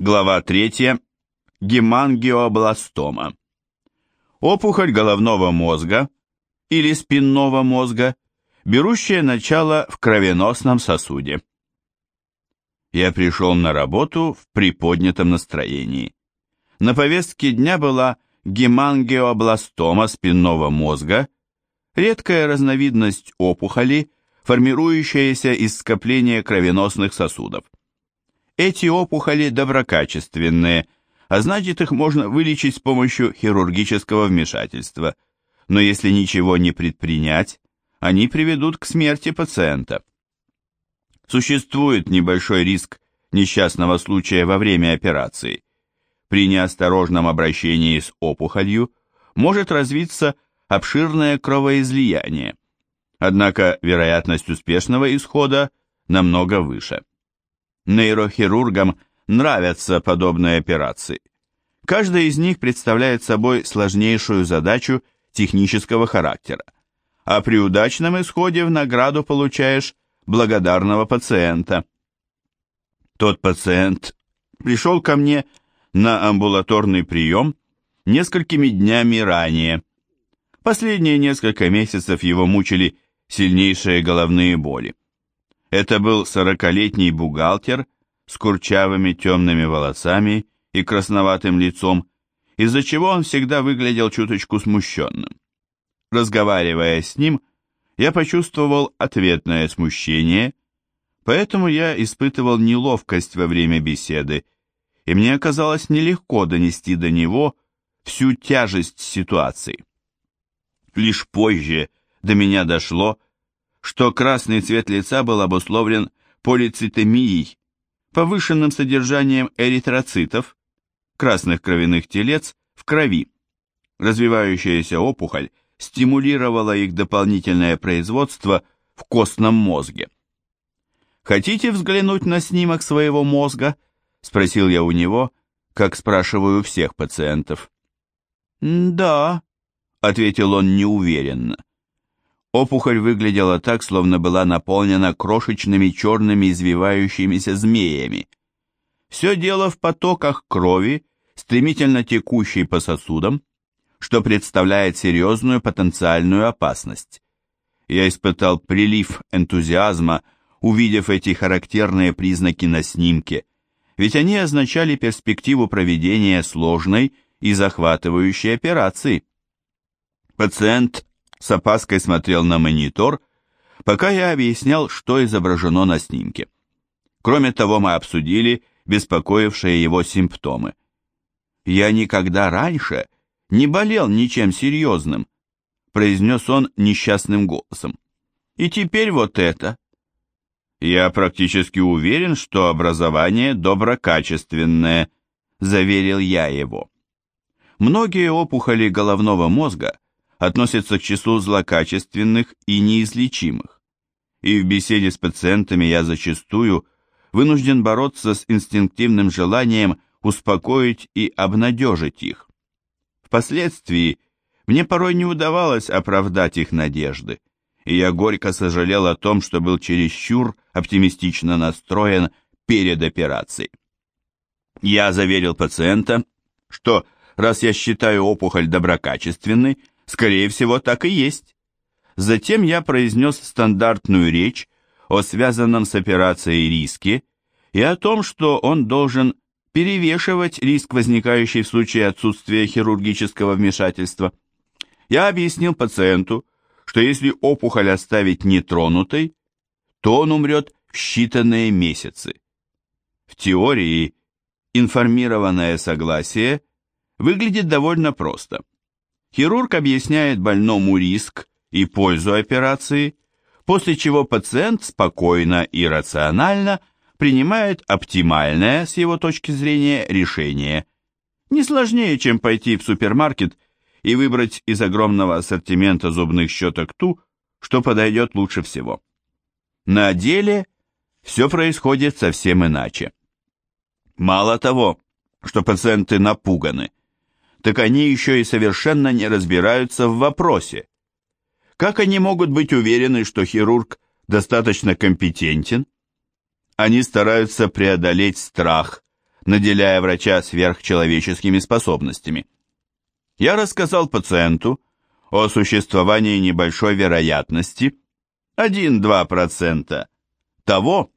Глава 3. Гемангиобластома. Опухоль головного мозга или спинного мозга, берущая начало в кровеносном сосуде. Я пришел на работу в приподнятом настроении. На повестке дня была гемангиобластома спинного мозга, редкая разновидность опухоли, формирующаяся из скопления кровеносных сосудов. Эти опухоли доброкачественные, а значит их можно вылечить с помощью хирургического вмешательства. Но если ничего не предпринять, они приведут к смерти пациента. Существует небольшой риск несчастного случая во время операции. При неосторожном обращении с опухолью может развиться обширное кровоизлияние. Однако вероятность успешного исхода намного выше. Нейрохирургам нравятся подобные операции. Каждая из них представляет собой сложнейшую задачу технического характера, а при удачном исходе в награду получаешь благодарного пациента. Тот пациент пришел ко мне на амбулаторный прием несколькими днями ранее. Последние несколько месяцев его мучили сильнейшие головные боли. Это был сорокалетний бухгалтер с курчавыми темными волосами и красноватым лицом, из-за чего он всегда выглядел чуточку смущенным. Разговаривая с ним, я почувствовал ответное смущение, поэтому я испытывал неловкость во время беседы, и мне оказалось нелегко донести до него всю тяжесть ситуации. Лишь позже до меня дошло, что красный цвет лица был обусловлен полицитемией, повышенным содержанием эритроцитов, красных кровяных телец, в крови. Развивающаяся опухоль стимулировала их дополнительное производство в костном мозге. «Хотите взглянуть на снимок своего мозга?» – спросил я у него, как спрашиваю всех пациентов. «Да», – ответил он неуверенно. Опухоль выглядела так, словно была наполнена крошечными черными извивающимися змеями. Все дело в потоках крови, стремительно текущей по сосудам, что представляет серьезную потенциальную опасность. Я испытал прилив энтузиазма, увидев эти характерные признаки на снимке, ведь они означали перспективу проведения сложной и захватывающей операции. Пациент с опаской смотрел на монитор, пока я объяснял, что изображено на снимке. Кроме того, мы обсудили беспокоившие его симптомы. «Я никогда раньше не болел ничем серьезным», произнес он несчастным голосом. «И теперь вот это». «Я практически уверен, что образование доброкачественное», заверил я его. Многие опухоли головного мозга – относятся к числу злокачественных и неизлечимых. И в беседе с пациентами я зачастую вынужден бороться с инстинктивным желанием успокоить и обнадежить их. Впоследствии мне порой не удавалось оправдать их надежды, и я горько сожалел о том, что был чересчур оптимистично настроен перед операцией. Я заверил пациента, что раз я считаю опухоль доброкачественной, Скорее всего, так и есть. Затем я произнес стандартную речь о связанном с операцией риске и о том, что он должен перевешивать риск, возникающий в случае отсутствия хирургического вмешательства. Я объяснил пациенту, что если опухоль оставить нетронутой, то он умрет в считанные месяцы. В теории информированное согласие выглядит довольно просто – Хирург объясняет больному риск и пользу операции, после чего пациент спокойно и рационально принимает оптимальное, с его точки зрения, решение. Не сложнее, чем пойти в супермаркет и выбрать из огромного ассортимента зубных щеток ту, что подойдет лучше всего. На деле все происходит совсем иначе. Мало того, что пациенты напуганы, так они еще и совершенно не разбираются в вопросе. Как они могут быть уверены, что хирург достаточно компетентен? Они стараются преодолеть страх, наделяя врача сверхчеловеческими способностями. Я рассказал пациенту о существовании небольшой вероятности, 1-2%, того,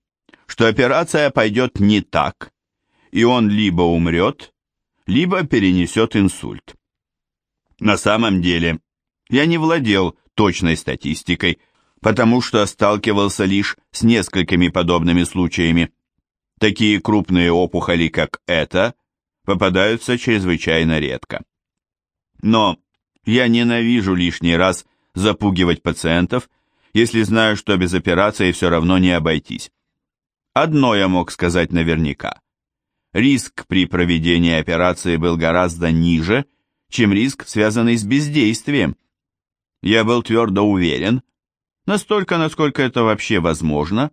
что операция пойдет не так, и он либо умрет, либо перенесет инсульт. На самом деле, я не владел точной статистикой, потому что сталкивался лишь с несколькими подобными случаями. Такие крупные опухоли, как эта, попадаются чрезвычайно редко. Но я ненавижу лишний раз запугивать пациентов, если знаю, что без операции все равно не обойтись. Одно я мог сказать наверняка. Риск при проведении операции был гораздо ниже, чем риск, связанный с бездействием. Я был твердо уверен, настолько, насколько это вообще возможно,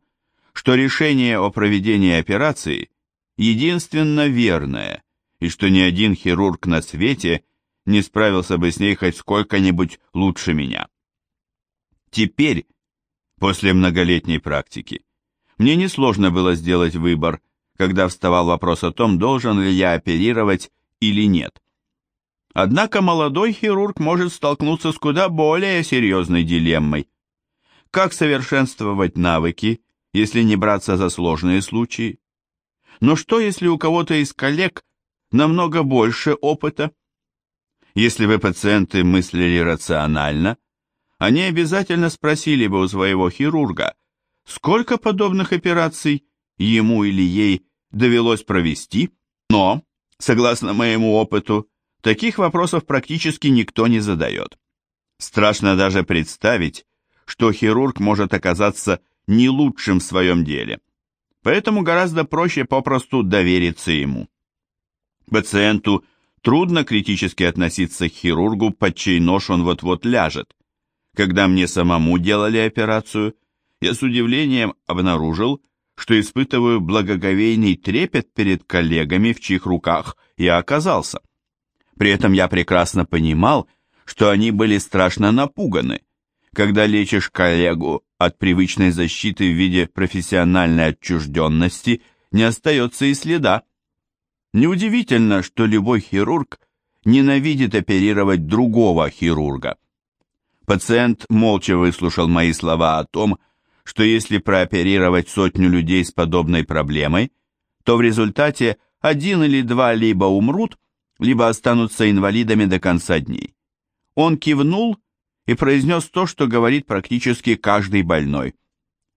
что решение о проведении операции единственно верное, и что ни один хирург на свете не справился бы с ней хоть сколько-нибудь лучше меня. Теперь, после многолетней практики, мне несложно было сделать выбор, когда вставал вопрос о том, должен ли я оперировать или нет. Однако молодой хирург может столкнуться с куда более серьезной дилеммой. Как совершенствовать навыки, если не браться за сложные случаи? Но что, если у кого-то из коллег намного больше опыта? Если бы пациенты мыслили рационально, они обязательно спросили бы у своего хирурга, сколько подобных операций ему или ей довелось провести, но, согласно моему опыту, таких вопросов практически никто не задает. Страшно даже представить, что хирург может оказаться не лучшим в своем деле, поэтому гораздо проще попросту довериться ему. Пациенту трудно критически относиться к хирургу, под чей нож он вот-вот ляжет. Когда мне самому делали операцию, я с удивлением обнаружил, что испытываю благоговейный трепет перед коллегами, в чьих руках я оказался. При этом я прекрасно понимал, что они были страшно напуганы. Когда лечишь коллегу от привычной защиты в виде профессиональной отчужденности, не остается и следа. Неудивительно, что любой хирург ненавидит оперировать другого хирурга. Пациент молча выслушал мои слова о том, что если прооперировать сотню людей с подобной проблемой, то в результате один или два либо умрут, либо останутся инвалидами до конца дней. Он кивнул и произнес то, что говорит практически каждый больной.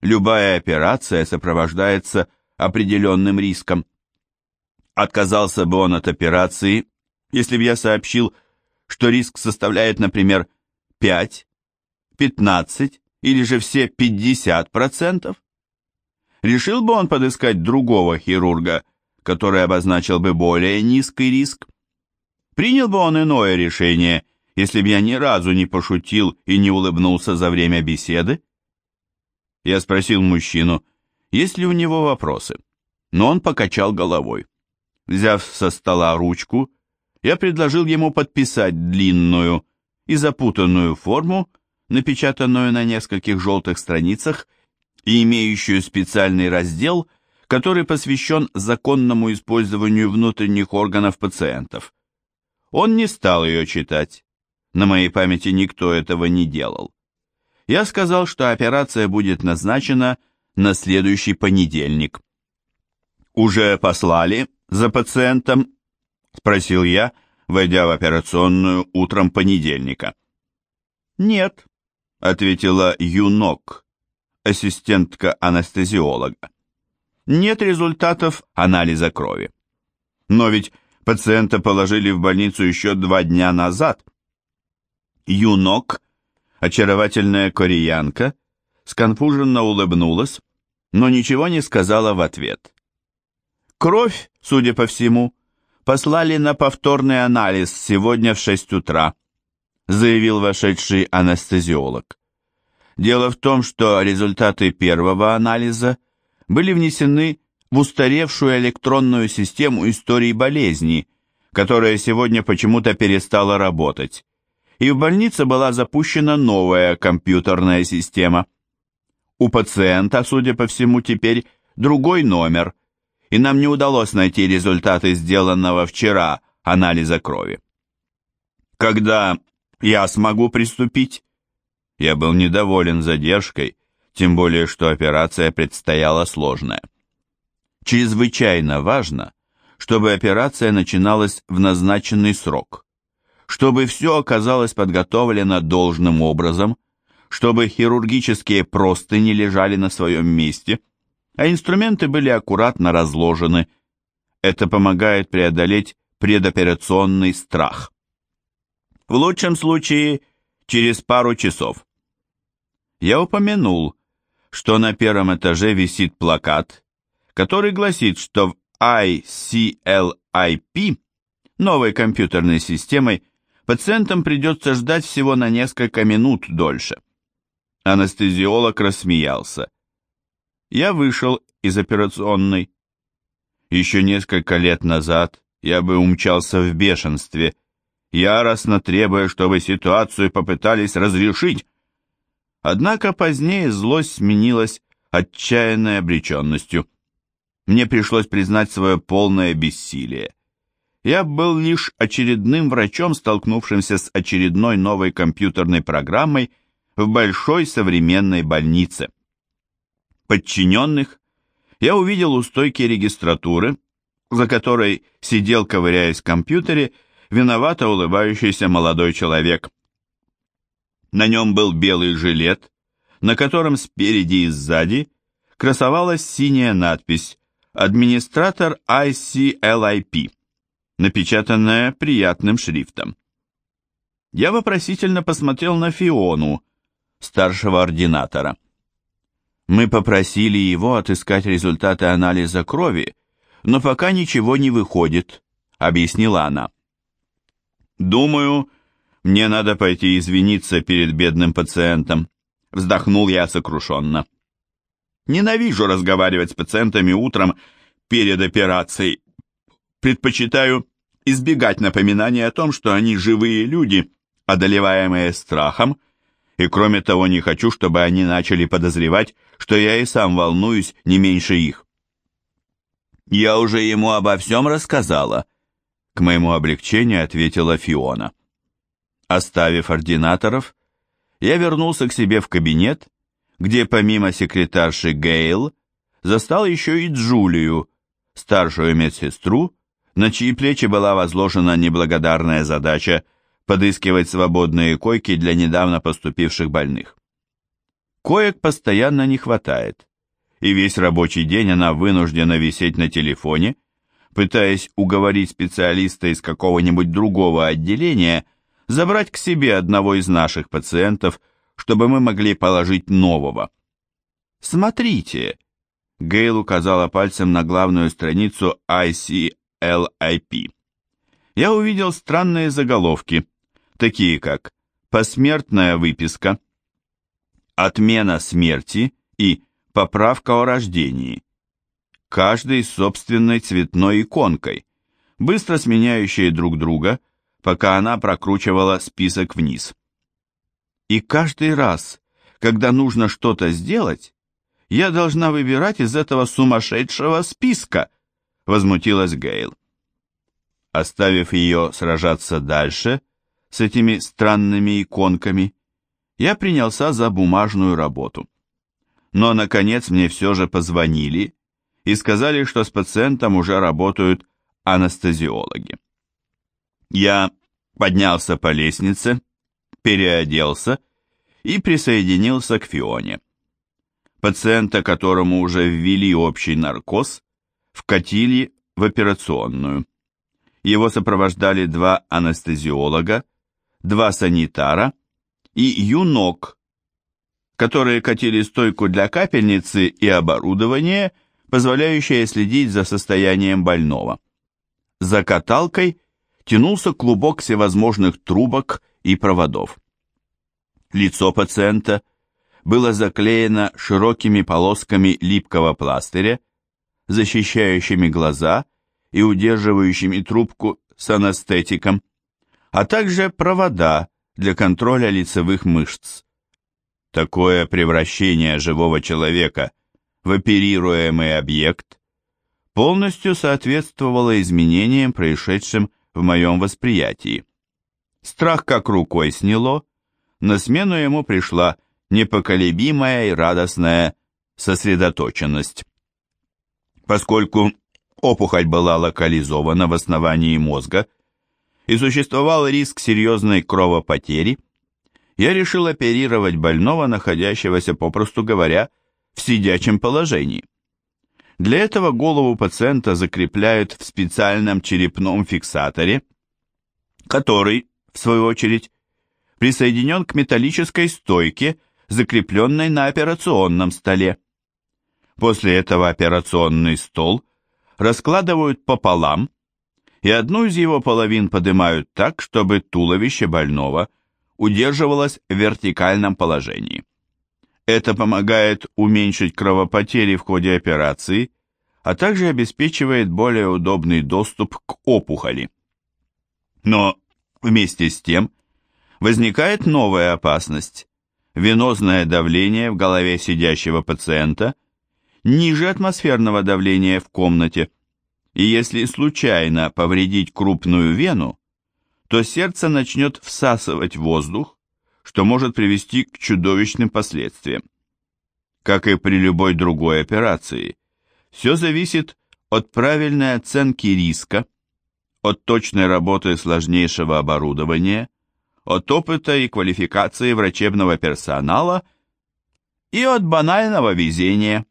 Любая операция сопровождается определенным риском. Отказался бы он от операции, если бы я сообщил, что риск составляет, например, 5, 15 или же все 50%? Решил бы он подыскать другого хирурга, который обозначил бы более низкий риск? Принял бы он иное решение, если бы я ни разу не пошутил и не улыбнулся за время беседы? Я спросил мужчину, есть ли у него вопросы, но он покачал головой. Взяв со стола ручку, я предложил ему подписать длинную и запутанную форму, напечатанную на нескольких желтых страницах и имеющую специальный раздел, который посвящен законному использованию внутренних органов пациентов. Он не стал ее читать. На моей памяти никто этого не делал. Я сказал, что операция будет назначена на следующий понедельник. «Уже послали за пациентом?» – спросил я, войдя в операционную утром понедельника. «Нет», ответила Юнок, ассистентка анестезиолога. Нет результатов анализа крови. Но ведь пациента положили в больницу еще два дня назад. Юнок, очаровательная кореянка, сконфуженно улыбнулась, но ничего не сказала в ответ. Кровь, судя по всему, послали на повторный анализ сегодня в 6 утра заявил вошедший анестезиолог. Дело в том, что результаты первого анализа были внесены в устаревшую электронную систему истории болезни, которая сегодня почему-то перестала работать, и в больнице была запущена новая компьютерная система. У пациента, судя по всему, теперь другой номер, и нам не удалось найти результаты сделанного вчера анализа крови. Когда я смогу приступить? Я был недоволен задержкой, тем более что операция предстояла сложная. Чрезвычайно важно, чтобы операция начиналась в назначенный срок, чтобы все оказалось подготовлено должным образом, чтобы хирургические простыни лежали на своем месте, а инструменты были аккуратно разложены. Это помогает преодолеть предоперационный страх. В лучшем случае через пару часов. Я упомянул, что на первом этаже висит плакат, который гласит, что в ICLIP, новой компьютерной системой, пациентам придется ждать всего на несколько минут дольше. Анестезиолог рассмеялся. Я вышел из операционной. Еще несколько лет назад я бы умчался в бешенстве, яростно требуя, чтобы ситуацию попытались разрешить. Однако позднее злость сменилась отчаянной обреченностью. Мне пришлось признать свое полное бессилие. Я был лишь очередным врачом, столкнувшимся с очередной новой компьютерной программой в большой современной больнице. Подчиненных я увидел у стойки регистратуры, за которой сидел, ковыряясь в компьютере, виновато улыбающийся молодой человек. На нем был белый жилет, на котором спереди и сзади красовалась синяя надпись «Администратор ICLIP», напечатанная приятным шрифтом. Я вопросительно посмотрел на Фиону, старшего ординатора. Мы попросили его отыскать результаты анализа крови, но пока ничего не выходит, объяснила она. Думаю, мне надо пойти извиниться перед бедным пациентом, вздохнул я сокрушенно. Ненавижу разговаривать с пациентами утром перед операцией. Предпочитаю избегать напоминаний о том, что они живые люди, одолеваемые страхом, и кроме того не хочу, чтобы они начали подозревать, что я и сам волнуюсь не меньше их. Я уже ему обо всем рассказала, к моему облегчению ответила Фиона. Оставив ординаторов, я вернулся к себе в кабинет, где помимо секретарши Гейл застал еще и Джулию, старшую медсестру, на чьи плечи была возложена неблагодарная задача подыскивать свободные койки для недавно поступивших больных. Коек постоянно не хватает, и весь рабочий день она вынуждена висеть на телефоне, пытаясь уговорить специалиста из какого-нибудь другого отделения забрать к себе одного из наших пациентов, чтобы мы могли положить нового. «Смотрите!» Гейл указала пальцем на главную страницу ICLIP. Я увидел странные заголовки такие как посмертная выписка, отмена смерти и поправка о рождении, каждый с собственной цветной иконкой, быстро сменяющие друг друга, пока она прокручивала список вниз. И каждый раз, когда нужно что-то сделать, я должна выбирать из этого сумасшедшего списка, возмутилась Гейл. Оставив ее сражаться дальше, с этими странными иконками, я принялся за бумажную работу. Но, наконец, мне все же позвонили и сказали, что с пациентом уже работают анестезиологи. Я поднялся по лестнице, переоделся и присоединился к Фионе. Пациента, которому уже ввели общий наркоз, вкатили в операционную. Его сопровождали два анестезиолога, два санитара и юнок, которые катили стойку для капельницы и оборудование, позволяющее следить за состоянием больного. За каталкой тянулся клубок всевозможных трубок и проводов. Лицо пациента было заклеено широкими полосками липкого пластыря, защищающими глаза и удерживающими трубку с анестетиком а также провода для контроля лицевых мышц. Такое превращение живого человека в оперируемый объект полностью соответствовало изменениям, происшедшим в моем восприятии. Страх как рукой сняло, на смену ему пришла непоколебимая и радостная сосредоточенность. Поскольку опухоль была локализована в основании мозга и существовал риск серьезной кровопотери, я решил оперировать больного, находящегося, попросту говоря, в сидячем положении. Для этого голову пациента закрепляют в специальном черепном фиксаторе, который, в свою очередь, присоединен к металлической стойке, закрепленной на операционном столе. После этого операционный стол раскладывают пополам, и одну из его половин поднимают так, чтобы туловище больного удерживалось в вертикальном положении. Это помогает уменьшить кровопотери в ходе операции, а также обеспечивает более удобный доступ к опухоли. Но вместе с тем возникает новая опасность. Венозное давление в голове сидящего пациента ниже атмосферного давления в комнате, и если случайно повредить крупную вену, то сердце начнет всасывать воздух, что может привести к чудовищным последствиям. Как и при любой другой операции, все зависит от правильной оценки риска, от точной работы сложнейшего оборудования, от опыта и квалификации врачебного персонала и от банального везения.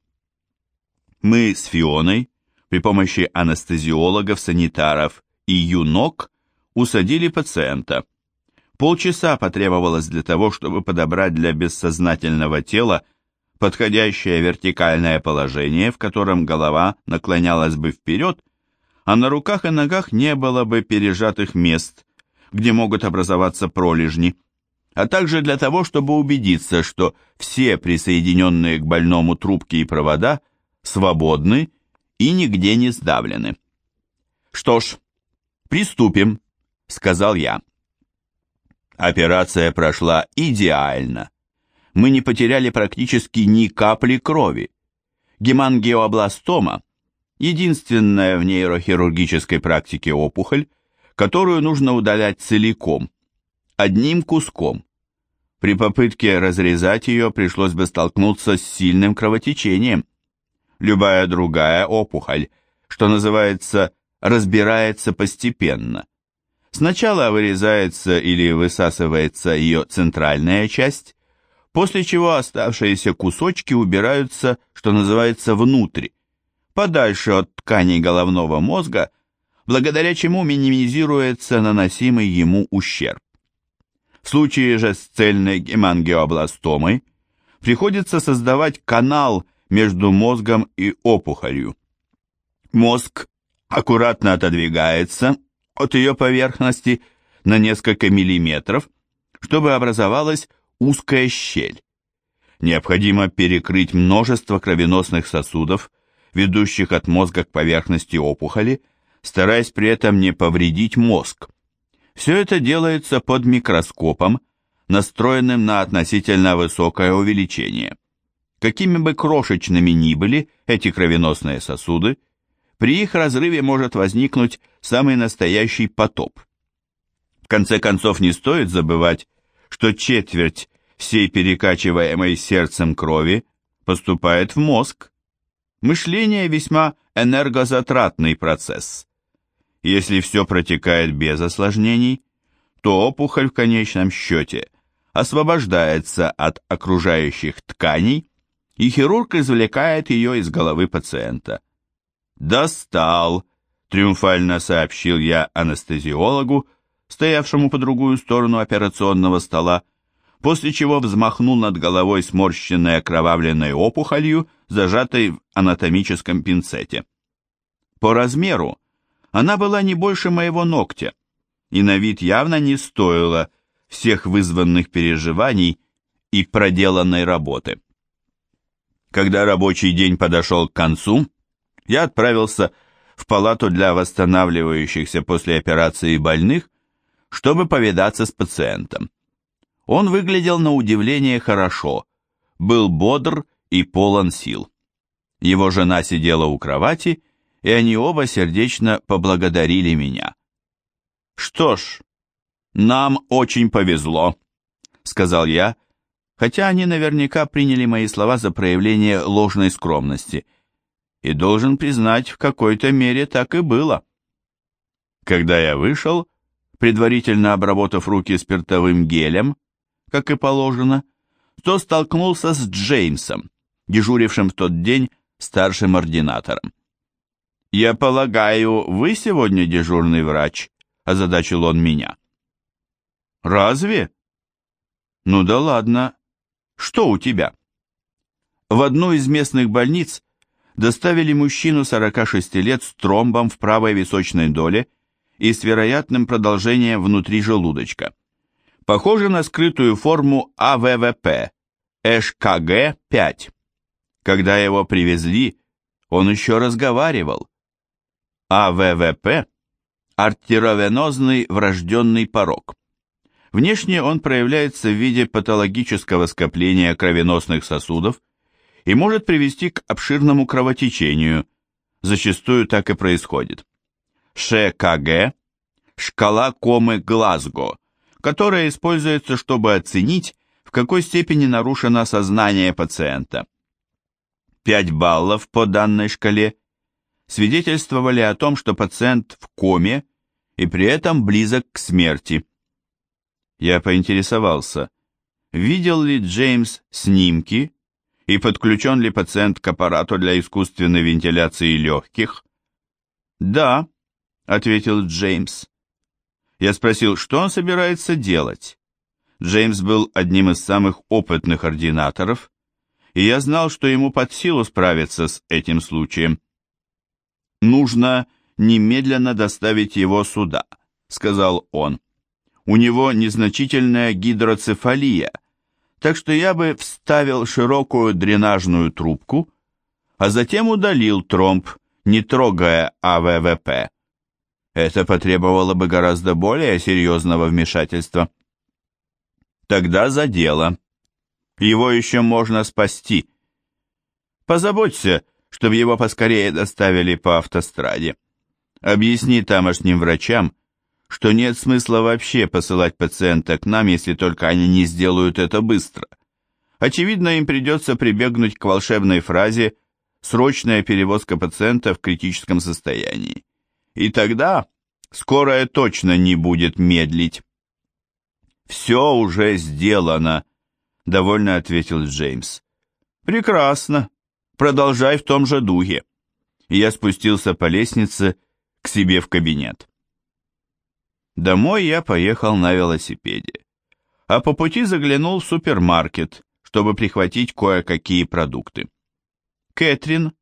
Мы с Фионой при помощи анестезиологов, санитаров и юнок усадили пациента. Полчаса потребовалось для того, чтобы подобрать для бессознательного тела подходящее вертикальное положение, в котором голова наклонялась бы вперед, а на руках и ногах не было бы пережатых мест, где могут образоваться пролежни, а также для того, чтобы убедиться, что все присоединенные к больному трубки и провода свободны и нигде не сдавлены. «Что ж, приступим», — сказал я. Операция прошла идеально. Мы не потеряли практически ни капли крови. Гемангиобластома – единственная в нейрохирургической практике опухоль, которую нужно удалять целиком, одним куском. При попытке разрезать ее пришлось бы столкнуться с сильным кровотечением, любая другая опухоль, что называется, разбирается постепенно. Сначала вырезается или высасывается ее центральная часть, после чего оставшиеся кусочки убираются, что называется, внутрь, подальше от тканей головного мозга, благодаря чему минимизируется наносимый ему ущерб. В случае же с цельной гемангиобластомой приходится создавать канал между мозгом и опухолью. Мозг аккуратно отодвигается от ее поверхности на несколько миллиметров, чтобы образовалась узкая щель. Необходимо перекрыть множество кровеносных сосудов, ведущих от мозга к поверхности опухоли, стараясь при этом не повредить мозг. Все это делается под микроскопом, настроенным на относительно высокое увеличение. Какими бы крошечными ни были эти кровеносные сосуды, при их разрыве может возникнуть самый настоящий потоп. В конце концов, не стоит забывать, что четверть всей перекачиваемой сердцем крови поступает в мозг. Мышление весьма энергозатратный процесс. Если все протекает без осложнений, то опухоль в конечном счете освобождается от окружающих тканей и хирург извлекает ее из головы пациента. «Достал!» – триумфально сообщил я анестезиологу, стоявшему по другую сторону операционного стола, после чего взмахнул над головой сморщенной окровавленной опухолью, зажатой в анатомическом пинцете. По размеру она была не больше моего ногтя, и на вид явно не стоила всех вызванных переживаний и проделанной работы. Когда рабочий день подошел к концу, я отправился в палату для восстанавливающихся после операции больных, чтобы повидаться с пациентом. Он выглядел на удивление хорошо, был бодр и полон сил. Его жена сидела у кровати и они оба сердечно поблагодарили меня. «Что ж, нам очень повезло», — сказал я, хотя они наверняка приняли мои слова за проявление ложной скромности. И должен признать, в какой-то мере так и было. Когда я вышел, предварительно обработав руки спиртовым гелем, как и положено, то столкнулся с Джеймсом, дежурившим в тот день старшим ординатором. «Я полагаю, вы сегодня дежурный врач?» – озадачил он меня. «Разве?» «Ну да ладно. Что у тебя?» В одну из местных больниц доставили мужчину 46 лет с тромбом в правой височной доле и с вероятным продолжением внутри желудочка. Похоже на скрытую форму АВВП, ШКГ-5. Когда его привезли, он еще разговаривал. АВВП – артеровенозный врожденный порог. Внешне он проявляется в виде патологического скопления кровеносных сосудов и может привести к обширному кровотечению, зачастую так и происходит. ШКГ – шкала комы Глазго, которая используется, чтобы оценить, в какой степени нарушено сознание пациента. 5 баллов по данной шкале свидетельствовали о том, что пациент в коме и при этом близок к смерти. Я поинтересовался, видел ли Джеймс снимки и подключен ли пациент к аппарату для искусственной вентиляции легких. «Да», — ответил Джеймс. Я спросил, что он собирается делать. Джеймс был одним из самых опытных ординаторов, и я знал, что ему под силу справиться с этим случаем. «Нужно немедленно доставить его сюда», — сказал он. «У него незначительная гидроцефалия, так что я бы вставил широкую дренажную трубку, а затем удалил тромб, не трогая АВВП. Это потребовало бы гораздо более серьезного вмешательства. Тогда за дело. Его еще можно спасти. Позаботься, чтобы его поскорее доставили по автостраде. Объясни тамошним врачам, что нет смысла вообще посылать пациента к нам, если только они не сделают это быстро. Очевидно, им придется прибегнуть к волшебной фразе «срочная перевозка пациента в критическом состоянии». И тогда скорая точно не будет медлить. «Все уже сделано», — довольно ответил Джеймс. «Прекрасно. Продолжай в том же духе. я спустился по лестнице к себе в кабинет. Домой я поехал на велосипеде, а по пути заглянул в супермаркет, чтобы прихватить кое-какие продукты. Кэтрин,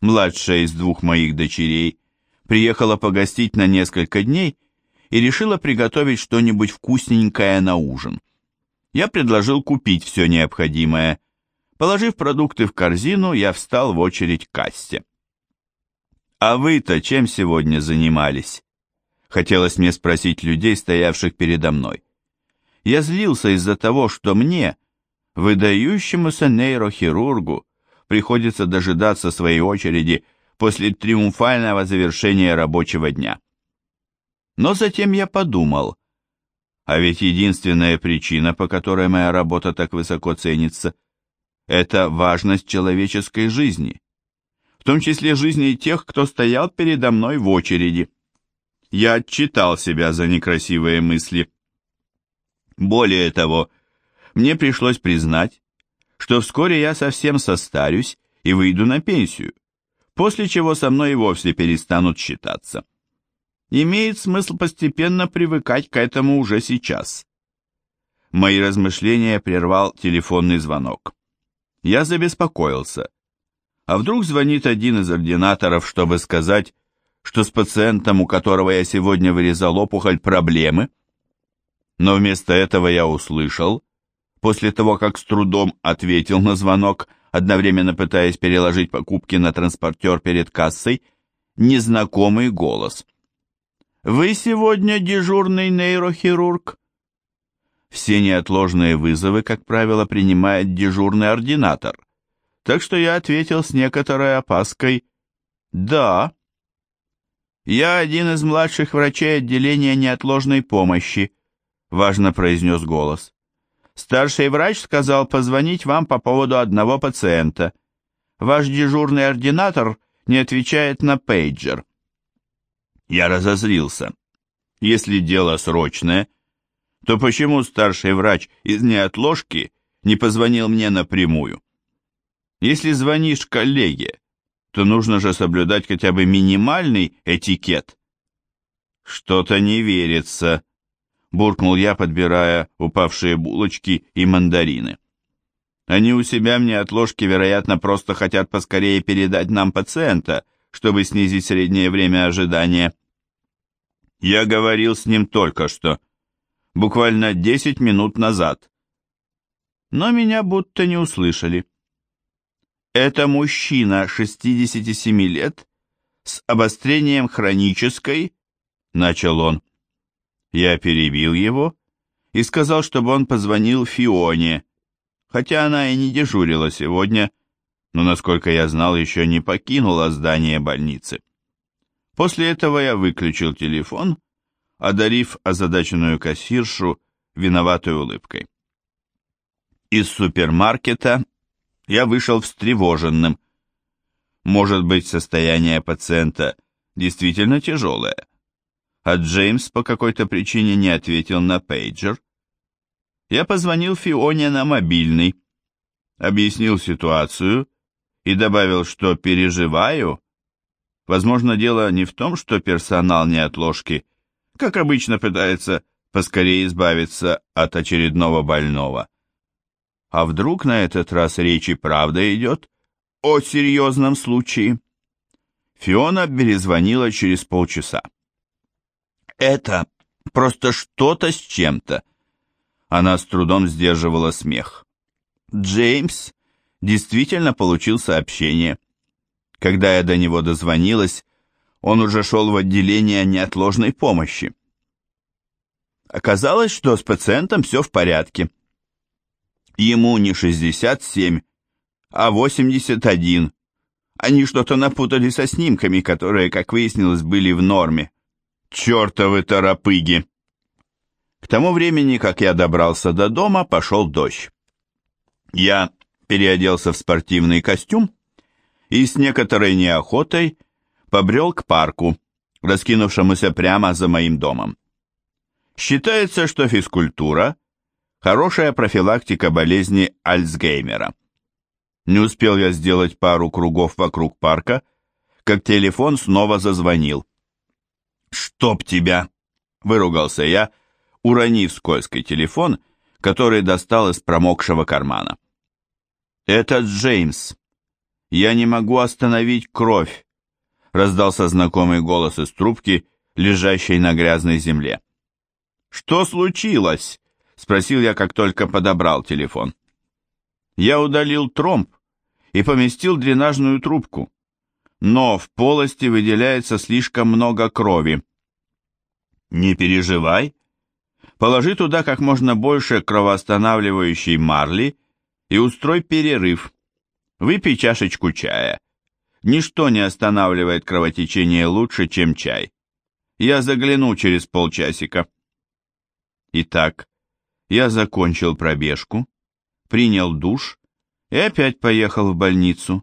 младшая из двух моих дочерей, приехала погостить на несколько дней и решила приготовить что-нибудь вкусненькое на ужин. Я предложил купить все необходимое, Положив продукты в корзину, я встал в очередь к кассе. «А вы-то чем сегодня занимались?» Хотелось мне спросить людей, стоявших передо мной. Я злился из-за того, что мне, выдающемуся нейрохирургу, приходится дожидаться своей очереди после триумфального завершения рабочего дня. Но затем я подумал, а ведь единственная причина, по которой моя работа так высоко ценится – это важность человеческой жизни, в том числе жизни тех, кто стоял передо мной в очереди. Я отчитал себя за некрасивые мысли. Более того, мне пришлось признать, что вскоре я совсем состарюсь и выйду на пенсию, после чего со мной и вовсе перестанут считаться. Имеет смысл постепенно привыкать к этому уже сейчас. Мои размышления прервал телефонный звонок. Я забеспокоился. А вдруг звонит один из ординаторов, чтобы сказать, что с пациентом, у которого я сегодня вырезал опухоль, проблемы? Но вместо этого я услышал, после того, как с трудом ответил на звонок, одновременно пытаясь переложить покупки на транспортер перед кассой, незнакомый голос. «Вы сегодня дежурный нейрохирург?» Все неотложные вызовы, как правило, принимает дежурный ординатор. Так что я ответил с некоторой опаской «Да». «Я один из младших врачей отделения неотложной помощи», — важно произнес голос. «Старший врач сказал позвонить вам по поводу одного пациента. Ваш дежурный ординатор не отвечает на пейджер». Я разозлился. Если дело срочное, то почему старший врач из неотложки не позвонил мне напрямую? Если звонишь коллеге, то нужно же соблюдать хотя бы минимальный этикет. Что-то не верится, буркнул я, подбирая упавшие булочки и мандарины. Они у себя мне отложки, вероятно, просто хотят поскорее передать нам пациента, чтобы снизить среднее время ожидания. Я говорил с ним только что, буквально 10 минут назад. Но меня будто не услышали. Это мужчина 67 лет с обострением хронической, начал он. Я перебил его и сказал, чтобы он позвонил Фионе, хотя она и не дежурила сегодня, но, насколько я знал, еще не покинула здание больницы. После этого я выключил телефон, одарив озадаченную кассиршу виноватой улыбкой. Из супермаркета я вышел встревоженным. Может быть, состояние пациента действительно тяжелое, а Джеймс по какой-то причине не ответил на пейджер. Я позвонил Фионе на мобильный, объяснил ситуацию и добавил, что переживаю. Возможно, дело не в том, что персонал неотложки, как обычно, пытается поскорее избавиться от очередного больного. А вдруг на этот раз речь и правда идет о серьезном случае? Фиона перезвонила через полчаса. Это просто что-то с чем-то. Она с трудом сдерживала смех. Джеймс действительно получил сообщение. Когда я до него дозвонилась, он уже шел в отделение неотложной помощи. Оказалось, что с пациентом все в порядке. Ему не 67, а 81. Они что-то напутали со снимками, которые, как выяснилось, были в норме. Чертовы торопыги! К тому времени, как я добрался до дома, пошел дождь. Я переоделся в спортивный костюм и с некоторой неохотой побрел к парку, раскинувшемуся прямо за моим домом. Считается, что физкультура – хорошая профилактика болезни Альцгеймера. Не успел я сделать пару кругов вокруг парка, как телефон снова зазвонил. «Чтоб тебя!» – выругался я, уронив скользкий телефон, который достал из промокшего кармана. «Это Джеймс. Я не могу остановить кровь раздался знакомый голос из трубки, лежащей на грязной земле. «Что случилось?» — спросил я, как только подобрал телефон. Я удалил тромб и поместил дренажную трубку, но в полости выделяется слишком много крови. «Не переживай. Положи туда как можно больше кровоостанавливающей марли и устрой перерыв. Выпей чашечку чая Ничто не останавливает кровотечение лучше, чем чай. Я загляну через полчасика. Итак, я закончил пробежку, принял душ и опять поехал в больницу,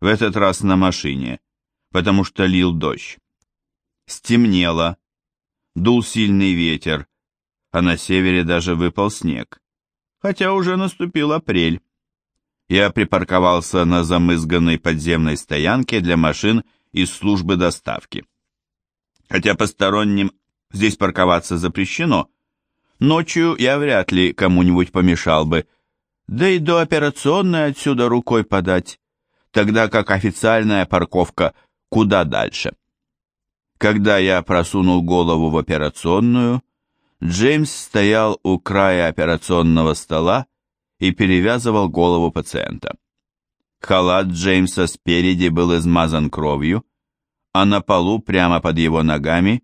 в этот раз на машине, потому что лил дождь. Стемнело, дул сильный ветер, а на севере даже выпал снег, хотя уже наступил апрель я припарковался на замызганной подземной стоянке для машин из службы доставки. Хотя посторонним здесь парковаться запрещено, ночью я вряд ли кому-нибудь помешал бы, да и до операционной отсюда рукой подать, тогда как официальная парковка куда дальше. Когда я просунул голову в операционную, Джеймс стоял у края операционного стола и перевязывал голову пациента. Халат Джеймса спереди был измазан кровью, а на полу прямо под его ногами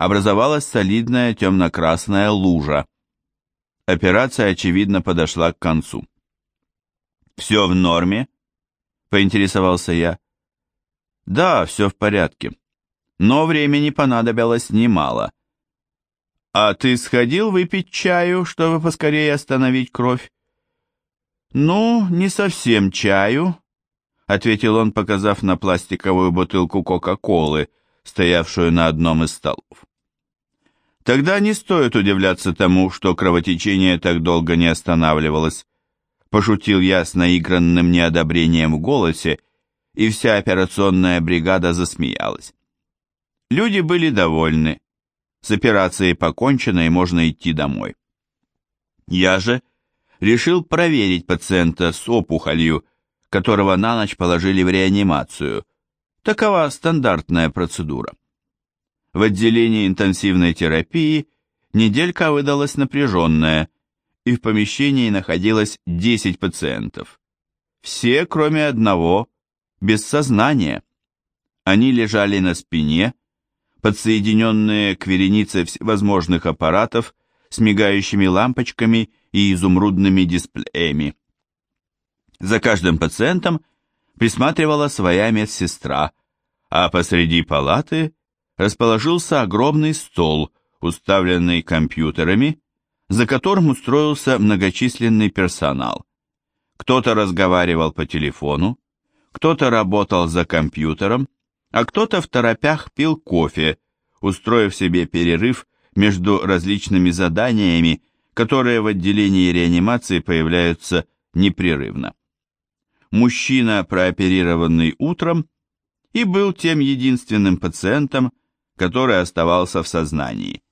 образовалась солидная темно-красная лужа. Операция, очевидно, подошла к концу. «Все в норме?» — поинтересовался я. «Да, все в порядке. но времени понадобилось немало. «А ты сходил выпить чаю, чтобы поскорее остановить кровь?» «Ну, не совсем чаю», — ответил он, показав на пластиковую бутылку Кока-Колы, стоявшую на одном из столов. Тогда не стоит удивляться тому, что кровотечение так долго не останавливалось. Пошутил я с наигранным неодобрением в голосе, и вся операционная бригада засмеялась. Люди были довольны. С операцией покончено, и можно идти домой. Я же решил проверить пациента с опухолью, которого на ночь положили в реанимацию. Такова стандартная процедура. В отделении интенсивной терапии неделька выдалась напряженная, и в помещении находилось 10 пациентов. Все, кроме одного, без сознания. Они лежали на спине, подсоединенные к веренице всевозможных аппаратов с мигающими лампочками и изумрудными дисплеями. За каждым пациентом присматривала своя медсестра, а посреди палаты расположился огромный стол, уставленный компьютерами, за которым устроился многочисленный персонал. Кто-то разговаривал по телефону, кто-то работал за компьютером, а кто-то в торопях пил кофе, устроив себе перерыв между различными заданиями, которые в отделении реанимации появляются непрерывно. Мужчина, прооперированный утром, и был тем единственным пациентом, который оставался в сознании.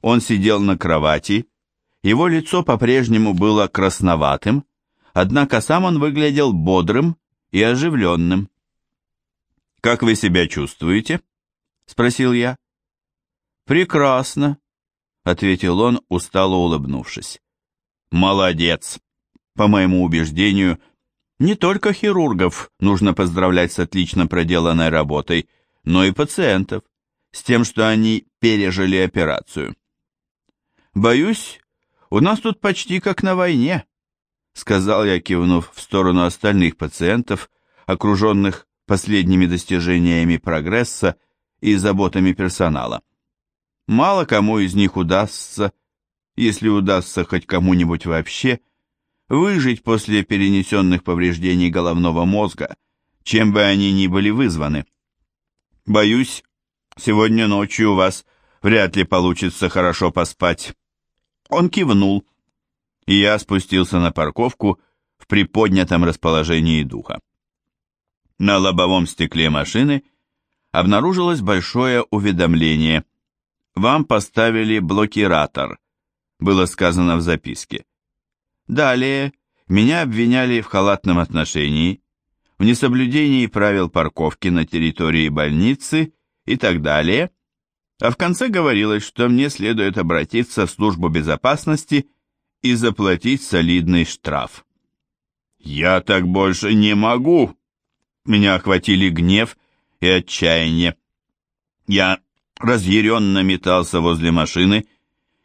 Он сидел на кровати, его лицо по-прежнему было красноватым, однако сам он выглядел бодрым и оживленным. «Как вы себя чувствуете?» — спросил я. «Прекрасно», — ответил он, устало улыбнувшись. «Молодец! По моему убеждению, не только хирургов нужно поздравлять с отлично проделанной работой, но и пациентов с тем, что они пережили операцию. «Боюсь, у нас тут почти как на войне», сказал я, кивнув в сторону остальных пациентов, окруженных последними достижениями прогресса и заботами персонала. Мало кому из них удастся, если удастся хоть кому-нибудь вообще, выжить после перенесенных повреждений головного мозга, чем бы они ни были вызваны. Боюсь, Сегодня ночью у вас вряд ли получится хорошо поспать». Он кивнул, и я спустился на парковку в приподнятом расположении духа. На лобовом стекле машины обнаружилось большое уведомление. «Вам поставили блокиратор», было сказано в записке. Далее меня обвиняли в халатном отношении, в несоблюдении правил парковки на территории больницы и так далее, а в конце говорилось, что мне следует обратиться в службу безопасности и заплатить солидный штраф. «Я так больше не могу!» Меня охватили гнев и отчаяние. Я разъяренно метался возле машины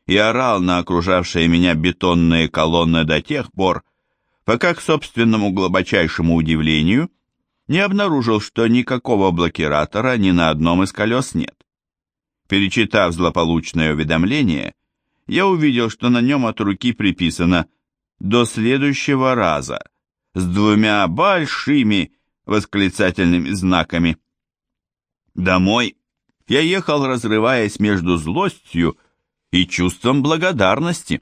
и орал на окружавшие меня бетонные колонны до тех пор, пока, к собственному глубочайшему удивлению, не обнаружил, что никакого блокиратора ни на одном из колес нет. Перечитав злополучное уведомление, я увидел, что на нем от руки приписано «до следующего раза» с двумя большими восклицательными знаками. Домой я ехал, разрываясь между злостью и чувством благодарности.